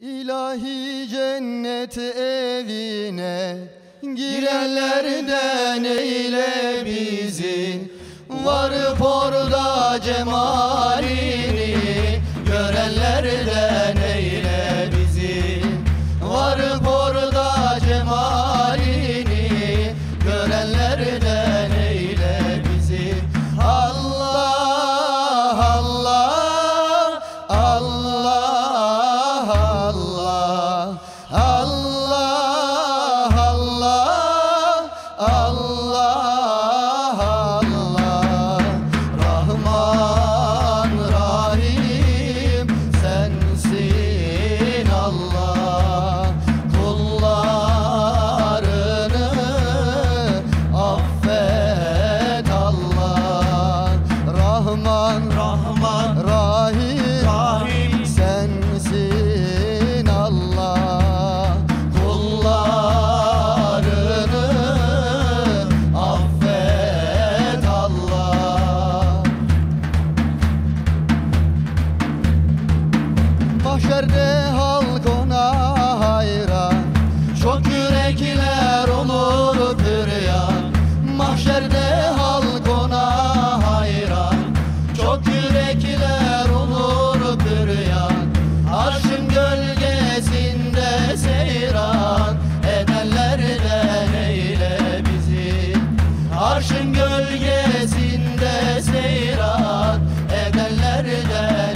İlahi cennet evine Girenlerden eyle bizi Varıp orada cemalini Arşın gölgesinde seyrat edenlerden